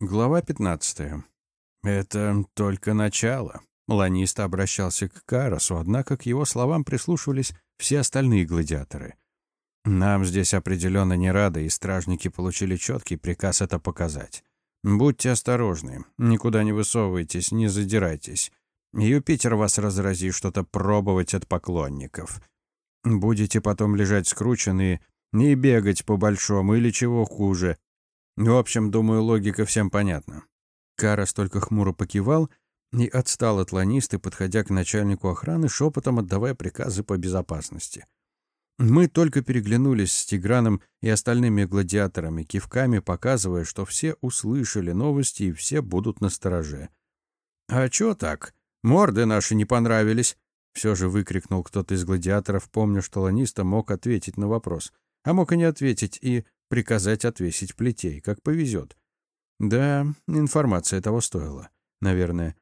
Глава 15. Это только начало. Ланист обращался к Карасу, однако к его словам прислушивались все остальные гладиаторы. Нам здесь определенно не рады, и стражники получили четкий приказ это показать. Будьте осторожны, никуда не высовывайтесь, не задирайтесь. Юпитер вас разрази что-то пробовать от поклонников. Будете потом лежать скрученные и бегать по-большому или чего хуже, в общем, думаю, логика всем понятна. Карас только хмуро покивал и отстал от ланисты, подходя к начальнику охраны, шепотом отдавая приказы по безопасности. Мы только переглянулись с Тиграном и остальными гладиаторами, кивками показывая, что все услышали новости и все будут на стороже. «А чё так? Морды наши не понравились!» Все же выкрикнул кто-то из гладиаторов, помня, что ланиста мог ответить на вопрос. А мог и не ответить, и приказать отвесить плетей, как повезет. Да, информация того стоила, наверное.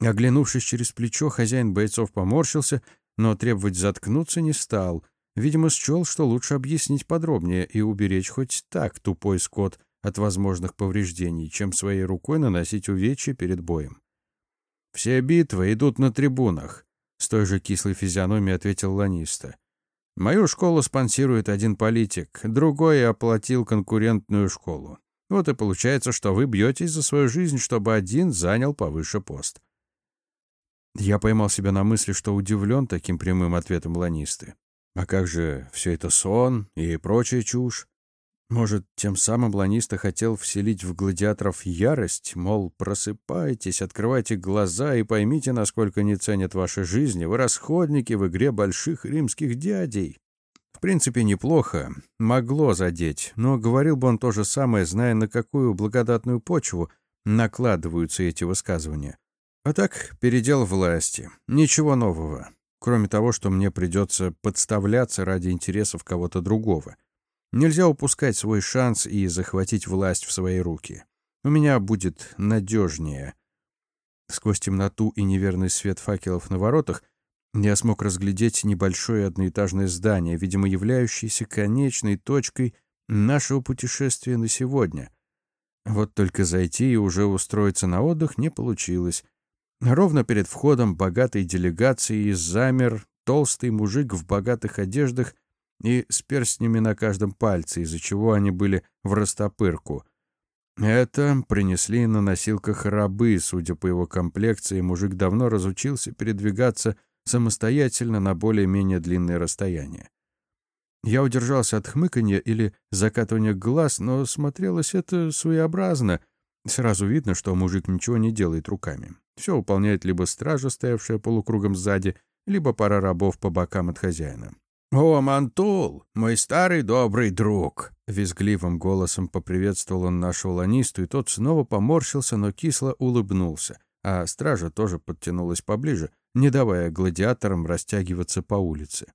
Оглянувшись через плечо, хозяин бойцов поморщился, но требовать заткнуться не стал. Видимо, счел, что лучше объяснить подробнее и уберечь хоть так тупой скот от возможных повреждений, чем своей рукой наносить увечья перед боем. «Все битвы идут на трибунах», — с той же кислой физиономией ответил Ланиста. Мою школу спонсирует один политик, другой оплатил конкурентную школу. Вот и получается, что вы бьетесь за свою жизнь, чтобы один занял повыше пост. Я поймал себя на мысли, что удивлен таким прямым ответом ланисты. А как же все это сон и прочая чушь? Может, тем самым Ланиста хотел вселить в гладиаторов ярость, мол, просыпайтесь, открывайте глаза и поймите, насколько не ценят ваши жизни, вы расходники в игре больших римских дядей. В принципе, неплохо, могло задеть, но говорил бы он то же самое, зная, на какую благодатную почву накладываются эти высказывания. А так, передел власти. Ничего нового, кроме того, что мне придется подставляться ради интересов кого-то другого. Нельзя упускать свой шанс и захватить власть в свои руки. У меня будет надежнее. Сквозь темноту и неверный свет факелов на воротах я смог разглядеть небольшое одноэтажное здание, видимо, являющееся конечной точкой нашего путешествия на сегодня. Вот только зайти и уже устроиться на отдых не получилось. Ровно перед входом богатой делегации замер толстый мужик в богатых одеждах и с перстнями на каждом пальце, из-за чего они были в растопырку. Это принесли на носилках рабы, судя по его комплекции, мужик давно разучился передвигаться самостоятельно на более-менее длинные расстояния. Я удержался от хмыканья или закатывания глаз, но смотрелось это своеобразно. Сразу видно, что мужик ничего не делает руками. Все выполняет либо стража, стоявшая полукругом сзади, либо пара рабов по бокам от хозяина. «О, Мантул, мой старый добрый друг!» Визгливым голосом поприветствовал он нашего ланисту, и тот снова поморщился, но кисло улыбнулся, а стража тоже подтянулась поближе, не давая гладиаторам растягиваться по улице.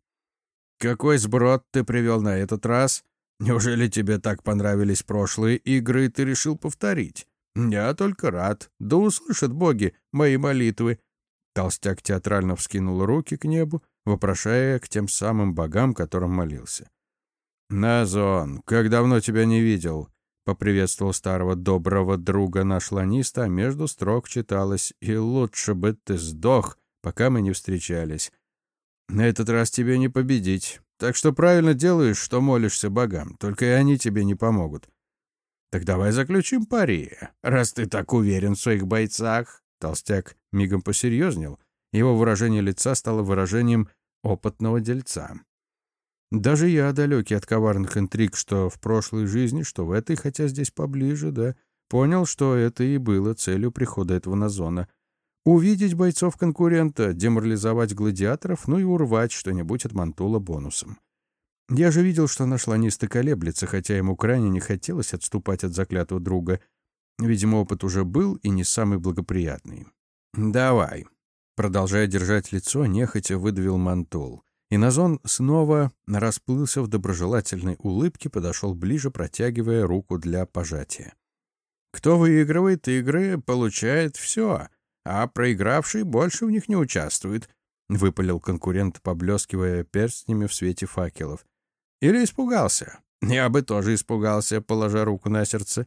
«Какой сброд ты привел на этот раз? Неужели тебе так понравились прошлые игры, и ты решил повторить? Я только рад. Да услышат боги мои молитвы!» Толстяк театрально вскинул руки к небу, вопрошая к тем самым богам, которым молился. «Назон, как давно тебя не видел!» — поприветствовал старого доброго друга наш ланиста, а между строк читалось «И лучше бы ты сдох, пока мы не встречались. На этот раз тебе не победить, так что правильно делаешь, что молишься богам, только и они тебе не помогут. Так давай заключим пари, раз ты так уверен в своих бойцах». Толстяк мигом посерьезнел — его выражение лица стало выражением опытного дельца. Даже я, далекий от коварных интриг, что в прошлой жизни, что в этой, хотя здесь поближе, да, понял, что это и было целью прихода этого Назона. Увидеть бойцов конкурента, деморализовать гладиаторов, ну и урвать что-нибудь от Мантула бонусом. Я же видел, что наш ланиста колеблется, хотя ему крайне не хотелось отступать от заклятого друга. Видимо, опыт уже был и не самый благоприятный. «Давай», Продолжая держать лицо, нехотя выдавил мантул. И Назон снова расплылся в доброжелательной улыбке, подошел ближе, протягивая руку для пожатия. «Кто выигрывает игры, получает все, а проигравший больше в них не участвует», — выпалил конкурент, поблескивая перстнями в свете факелов. «Или испугался? Я бы тоже испугался, положа руку на сердце».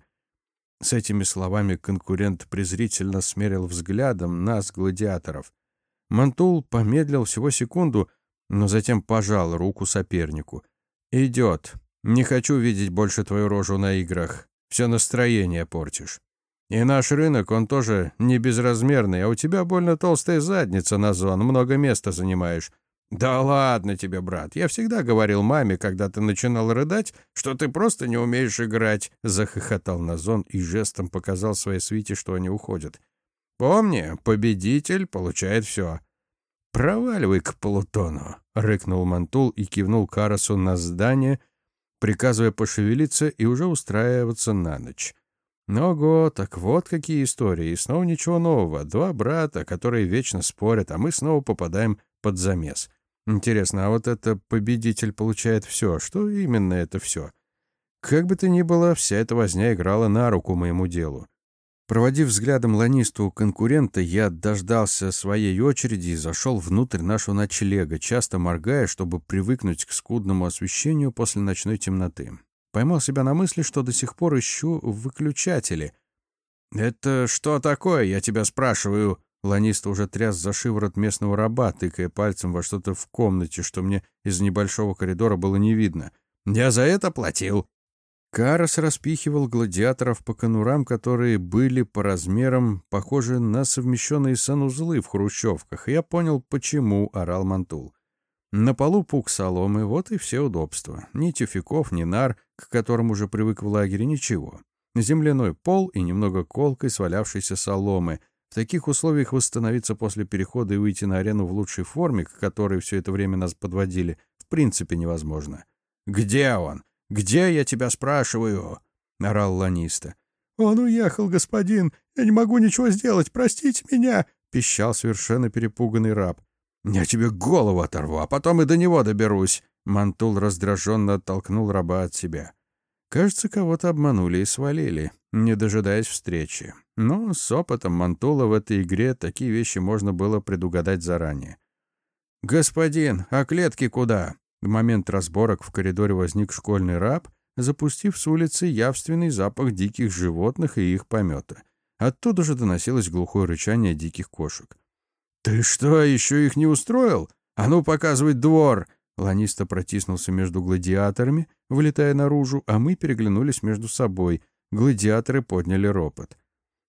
С этими словами конкурент презрительно смерил взглядом нас, гладиаторов. Мантул помедлил всего секунду, но затем пожал руку сопернику. «Идет. Не хочу видеть больше твою рожу на играх. Все настроение портишь. И наш рынок, он тоже не безразмерный, а у тебя больно толстая задница на зон, много места занимаешь. «Да ладно тебе, брат. Я всегда говорил маме, когда ты начинал рыдать, что ты просто не умеешь играть», — захохотал Назон и жестом показал своей свите, что они уходят. «Помни, победитель получает все». «Проваливай к Плутону», — рыкнул Мантул и кивнул Карасу на здание, приказывая пошевелиться и уже устраиваться на ночь. Ого, так вот какие истории, и снова ничего нового. Два брата, которые вечно спорят, а мы снова попадаем под замес. Интересно, а вот это победитель получает все. Что именно это все? Как бы то ни было, вся эта возня играла на руку моему делу. Проводив взглядом ланисту конкурента, я дождался своей очереди и зашел внутрь нашего ночлега, часто моргая, чтобы привыкнуть к скудному освещению после ночной темноты. Поймал себя на мысли, что до сих пор ищу выключатели. «Это что такое, я тебя спрашиваю?» Ланиста уже тряс за шиворот местного раба, тыкая пальцем во что-то в комнате, что мне из небольшого коридора было не видно. «Я за это платил!» Карас распихивал гладиаторов по конурам, которые были по размерам похожи на совмещенные санузлы в хрущевках, и я понял, почему орал Мантул. На полу пук соломы, вот и все удобства. Ни тюфяков, ни нар, к которым уже привык в лагере, ничего. Земляной пол и немного колкой свалявшейся соломы — в таких условиях восстановиться после перехода и выйти на арену в лучшей форме, к которой все это время нас подводили, в принципе невозможно. «Где он? Где, я тебя спрашиваю?» — орал Ланиста. «Он уехал, господин. Я не могу ничего сделать. Простите меня!» — пищал совершенно перепуганный раб. «Я тебе голову оторву, а потом и до него доберусь!» Мантул раздраженно оттолкнул раба от себя. Кажется, кого-то обманули и свалили, не дожидаясь встречи. Но с опытом Мантула в этой игре такие вещи можно было предугадать заранее. «Господин, а клетки куда?» В момент разборок в коридоре возник школьный раб, запустив с улицы явственный запах диких животных и их помета. Оттуда же доносилось глухое рычание диких кошек. «Ты что, еще их не устроил? А ну, показывай двор!» Ланиста протиснулся между гладиаторами, вылетая наружу, а мы переглянулись между собой. Гладиаторы подняли ропот.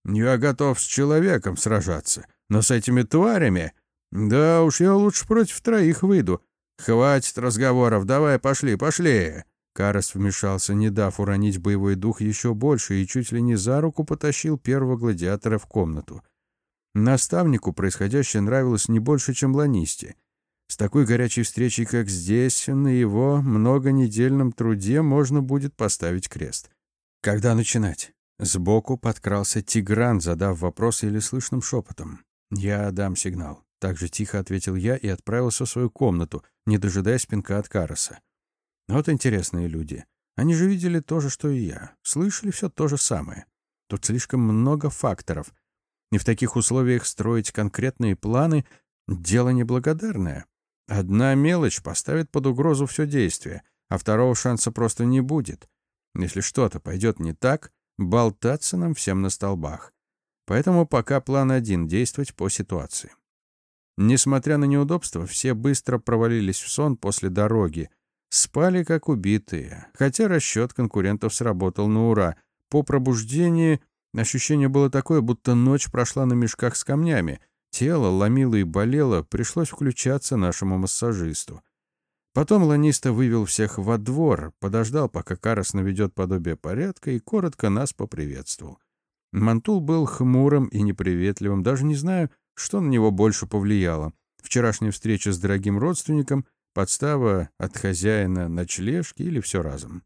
«Я готов с человеком сражаться, но с этими тварями...» «Да уж, я лучше против троих выйду. Хватит разговоров, давай, пошли, пошли!» Карас вмешался, не дав уронить боевой дух еще больше, и чуть ли не за руку потащил первого гладиатора в комнату. Наставнику происходящее нравилось не больше, чем Ланисте. С такой горячей встречей, как здесь, на его многонедельном труде можно будет поставить крест. Когда начинать? Сбоку подкрался Тигран, задав вопрос или слышным шепотом. «Я дам сигнал». Так же тихо ответил я и отправился в свою комнату, не дожидаясь пинка от Караса. Вот интересные люди. Они же видели то же, что и я. Слышали все то же самое. Тут слишком много факторов. И в таких условиях строить конкретные планы — дело неблагодарное. Одна мелочь поставит под угрозу все действие, а второго шанса просто не будет. Если что-то пойдет не так, болтаться нам всем на столбах. Поэтому пока план один — действовать по ситуации. Несмотря на неудобства, все быстро провалились в сон после дороги. Спали как убитые, хотя расчет конкурентов сработал на ура. По пробуждении ощущение было такое, будто ночь прошла на мешках с камнями — Тело ломило и болело, пришлось включаться нашему массажисту. Потом ланиста вывел всех во двор, подождал, пока Карас наведет подобие порядка и коротко нас поприветствовал. Мантул был хмурым и неприветливым, даже не знаю, что на него больше повлияло. Вчерашняя встреча с дорогим родственником, подстава от хозяина ночлежки или все разом.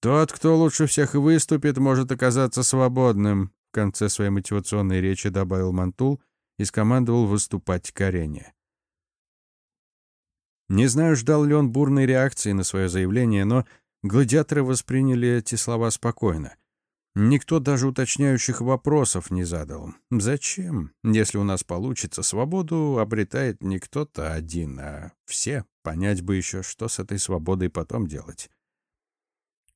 «Тот, кто лучше всех выступит, может оказаться свободным», в конце своей мотивационной речи добавил Мантул и скомандовал выступать к арене. Не знаю, ждал ли он бурной реакции на свое заявление, но гладиаторы восприняли эти слова спокойно. Никто даже уточняющих вопросов не задал. Зачем? Если у нас получится, свободу обретает не кто-то один, а все. Понять бы еще, что с этой свободой потом делать.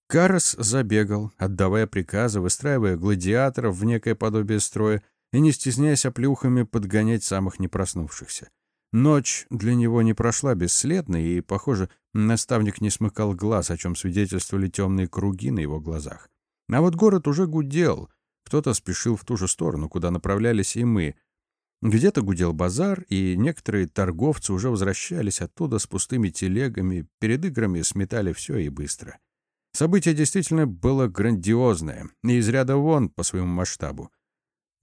Карас забегал, отдавая приказы, выстраивая гладиаторов в некое подобие строя и, не стесняясь оплюхами, подгонять самых непроснувшихся. Ночь для него не прошла бесследно, и, похоже, наставник не смыкал глаз, о чем свидетельствовали темные круги на его глазах. А вот город уже гудел. Кто-то спешил в ту же сторону, куда направлялись и мы. Где-то гудел базар, и некоторые торговцы уже возвращались оттуда с пустыми телегами, перед играми сметали все и быстро. Событие действительно было грандиозное, и из ряда вон по своему масштабу.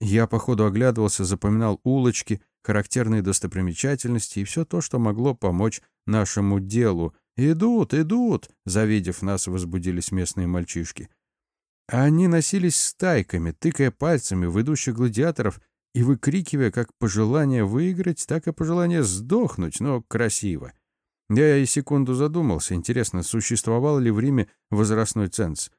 Я по ходу оглядывался, запоминал улочки, характерные достопримечательности и все то, что могло помочь нашему делу. «Идут, идут!» — завидев нас, возбудились местные мальчишки. Они носились стайками, тыкая пальцами в идущих гладиаторов и выкрикивая как пожелание выиграть, так и пожелание сдохнуть, но красиво. Я и секунду задумался, интересно, существовал ли в Риме возрастной ценз?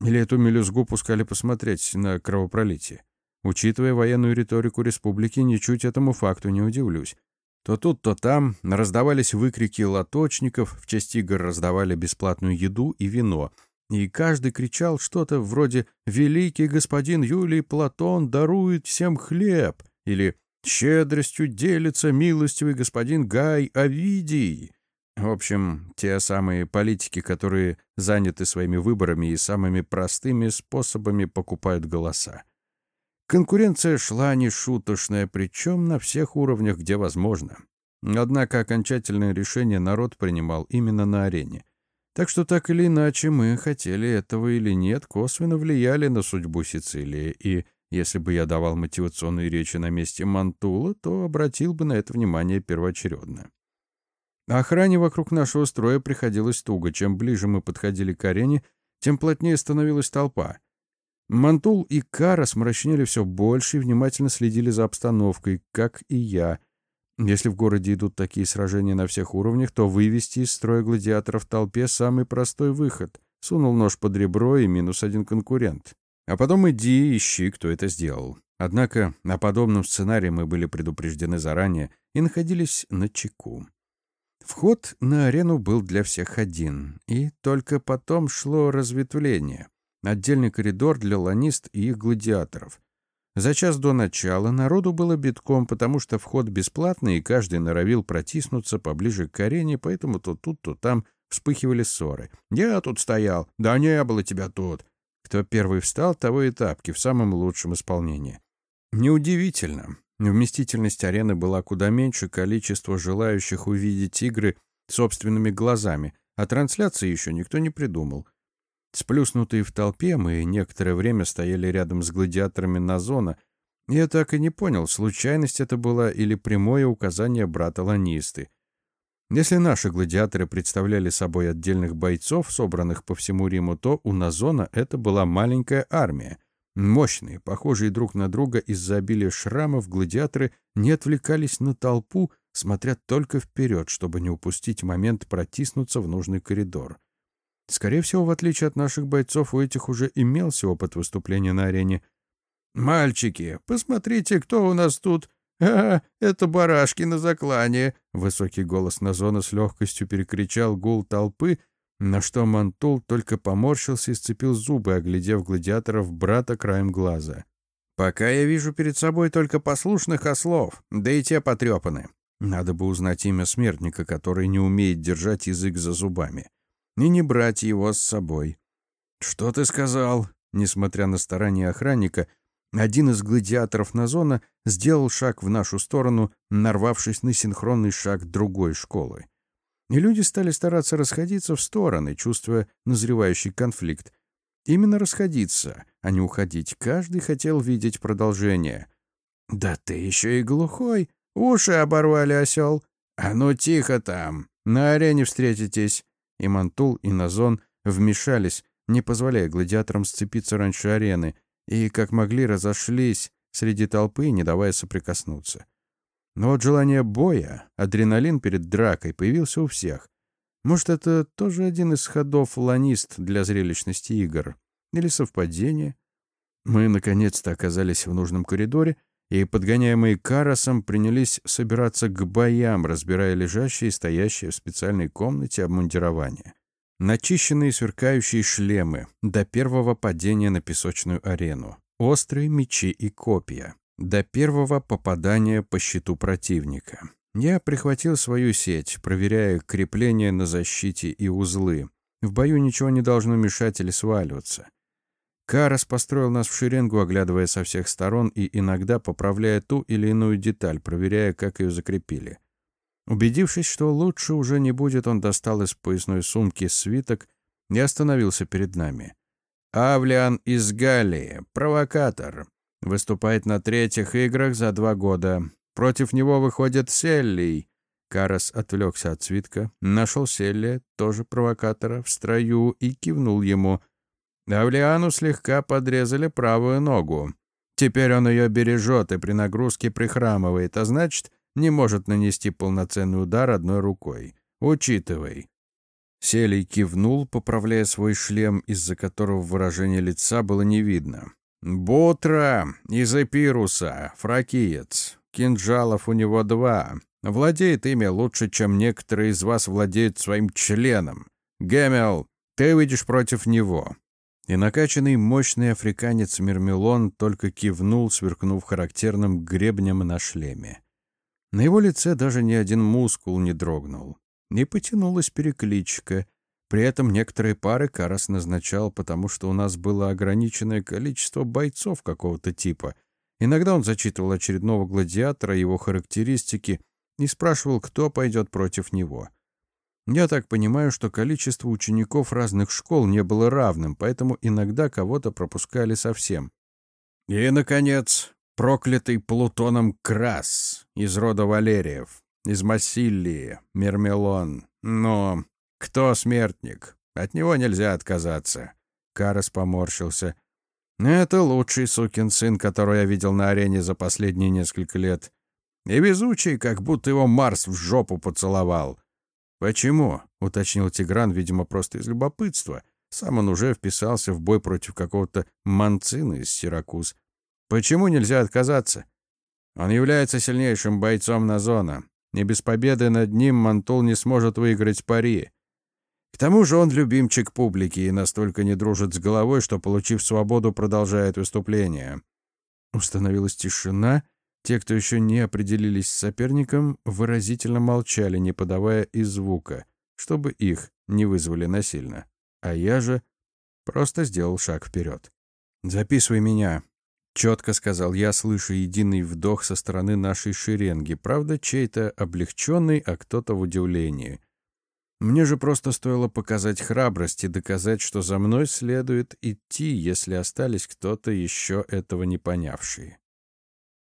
Или эту мелюзгу пускали посмотреть на кровопролитие? Учитывая военную риторику республики, ничуть этому факту не удивлюсь. То тут, то там раздавались выкрики лоточников, в честь игр раздавали бесплатную еду и вино, и каждый кричал что-то вроде «Великий господин Юлий Платон дарует всем хлеб» или «Щедростью делится милостивый господин Гай Овидий». В общем, те самые политики, которые заняты своими выборами и самыми простыми способами покупают голоса. Конкуренция шла нешуточная, причем на всех уровнях, где возможно. Однако окончательное решение народ принимал именно на арене. Так что так или иначе, мы, хотели этого или нет, косвенно влияли на судьбу Сицилии, и если бы я давал мотивационные речи на месте Мантула, то обратил бы на это внимание первоочередно. Охране вокруг нашего строя приходилось туго. Чем ближе мы подходили к арене, тем плотнее становилась толпа. Мантул и Карас мрачнели все больше и внимательно следили за обстановкой, как и я. Если в городе идут такие сражения на всех уровнях, то вывести из строя гладиаторов в толпе — самый простой выход. Сунул нож под ребро и минус один конкурент. А потом иди ищи, кто это сделал. Однако о подобном сценарии мы были предупреждены заранее и находились на чеку. Вход на арену был для всех один, и только потом шло разветвление. Отдельный коридор для ланист и их гладиаторов. За час до начала народу было битком, потому что вход бесплатный, и каждый норовил протиснуться поближе к арене, поэтому то тут, то там вспыхивали ссоры. «Я тут стоял!» «Да не было тебя тут!» Кто первый встал, того и тапки в самом лучшем исполнении. Неудивительно. Вместительность арены была куда меньше количества желающих увидеть игры собственными глазами, а трансляции еще никто не придумал. Сплюснутые в толпе, мы некоторое время стояли рядом с гладиаторами Назона. Я так и не понял, случайность это была или прямое указание брата Ланисты. Если наши гладиаторы представляли собой отдельных бойцов, собранных по всему Риму, то у Назона это была маленькая армия — Мощные, похожие друг на друга из-за обилия шрамов, гладиаторы не отвлекались на толпу, смотря только вперед, чтобы не упустить момент протиснуться в нужный коридор. Скорее всего, в отличие от наших бойцов, у этих уже имелся опыт выступления на арене. «Мальчики, посмотрите, кто у нас тут!» «А, это барашки на заклане!» Высокий голос Назона с легкостью перекричал гул толпы, на что Мантул только поморщился и сцепил зубы, оглядев гладиаторов брата краем глаза. «Пока я вижу перед собой только послушных ослов, да и те потрепаны. Надо бы узнать имя смертника, который не умеет держать язык за зубами. И не брать его с собой». «Что ты сказал?» Несмотря на старания охранника, один из гладиаторов Назона сделал шаг в нашу сторону, нарвавшись на синхронный шаг другой школы. И люди стали стараться расходиться в стороны, чувствуя назревающий конфликт. Именно расходиться, а не уходить. Каждый хотел видеть продолжение. «Да ты еще и глухой! Уши оборвали, осел! А ну тихо там! На арене встретитесь!» И Мантул, и Назон вмешались, не позволяя гладиаторам сцепиться раньше арены, и, как могли, разошлись среди толпы, не давая соприкоснуться. Но вот желание боя, адреналин перед дракой появился у всех. Может, это тоже один из ходов ланист для зрелищности игр? Или совпадение? Мы наконец-то оказались в нужном коридоре, и, подгоняемые Карасом, принялись собираться к боям, разбирая лежащие и стоящие в специальной комнате обмундирования. Начищенные сверкающие шлемы до первого падения на песочную арену, острые мечи и копья до первого попадания по щиту противника. Я прихватил свою сеть, проверяя крепления на защите и узлы. В бою ничего не должно мешать или сваливаться. Карас построил нас в шеренгу, оглядывая со всех сторон и иногда поправляя ту или иную деталь, проверяя, как ее закрепили. Убедившись, что лучше уже не будет, он достал из поясной сумки свиток и остановился перед нами. «Авлиан из Галлии, провокатор. Выступает на третьих играх за два года. Против него выходит Селлий». Карас отвлекся от свитка, нашел Селлия, тоже провокатора, в строю и кивнул ему. Авлиану слегка подрезали правую ногу. Теперь он ее бережет и при нагрузке прихрамывает, а значит, не может нанести полноценный удар одной рукой. Учитывай. Селий кивнул, поправляя свой шлем, из-за которого выражение лица было не видно. «Бутра из Эпируса, фракиец. Кинжалов у него два. Владеет ими лучше, чем некоторые из вас владеют своим членом. Гемел, ты выйдешь против него». И накачанный мощный африканец Мермелон только кивнул, сверкнув характерным гребнем на шлеме. На его лице даже ни один мускул не дрогнул. Не потянулась перекличка. При этом некоторые пары Карас назначал, потому что у нас было ограниченное количество бойцов какого-то типа. Иногда он зачитывал очередного гладиатора, его характеристики, и спрашивал, кто пойдет против него. Я так понимаю, что количество учеников разных школ не было равным, поэтому иногда кого-то пропускали совсем. И, наконец, проклятый Плутоном Крас из рода Валериев, из Массилии, Мермелон. Но кто смертник? От него нельзя отказаться. Карас поморщился. Это лучший сукин сын, которого я видел на арене за последние несколько лет. И везучий, как будто его Марс в жопу поцеловал. «Почему?» — уточнил Тигран, видимо, просто из любопытства. Сам он уже вписался в бой против какого-то манцина из Сиракуз. Почему нельзя отказаться? Он является сильнейшим бойцом на зона, и без победы над ним Мантул не сможет выиграть пари. К тому же он любимчик публики и настолько не дружит с головой, что, получив свободу, продолжает выступление. Установилась тишина. Те, кто еще не определились с соперником, выразительно молчали, не подавая и звука, чтобы их не вызвали насильно. А я же просто сделал шаг вперед. «Записывай меня», Четко сказал я, слыша единый вдох со стороны нашей шеренги, правда, чей-то облегченный, а кто-то в удивлении. Мне же просто стоило показать храбрость и доказать, что за мной следует идти, если остались кто-то еще этого не понявшие.